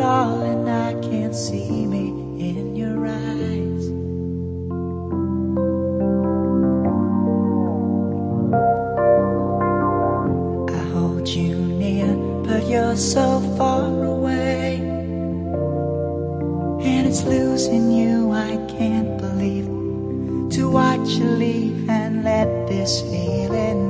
darling, I can't see me in your eyes. I hold you near, but you're so far away. And it's losing you, I can't believe. To watch you leave and let this feeling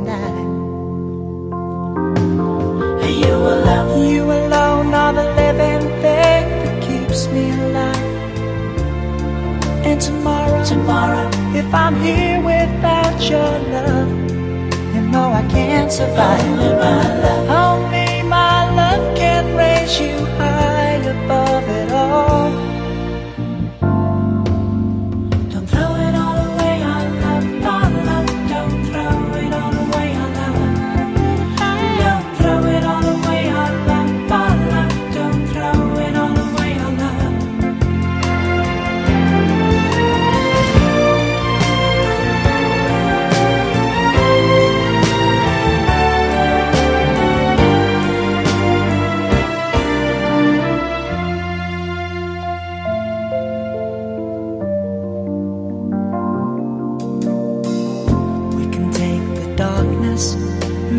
You alone, you alone are the living thing that keeps me alive. And tomorrow, tomorrow, if I'm here without your love, you know I can't survive. My love, oh,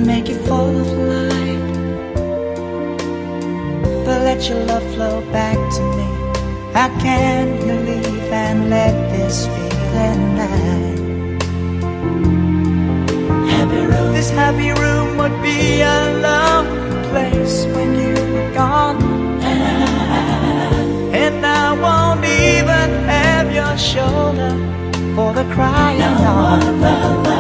make it full of light. But let your love flow back to me. How can you leave and let this feeling die? Happy room. This happy room would be a lonely place when you were gone. And I won't even have your shoulder for the crying on. No love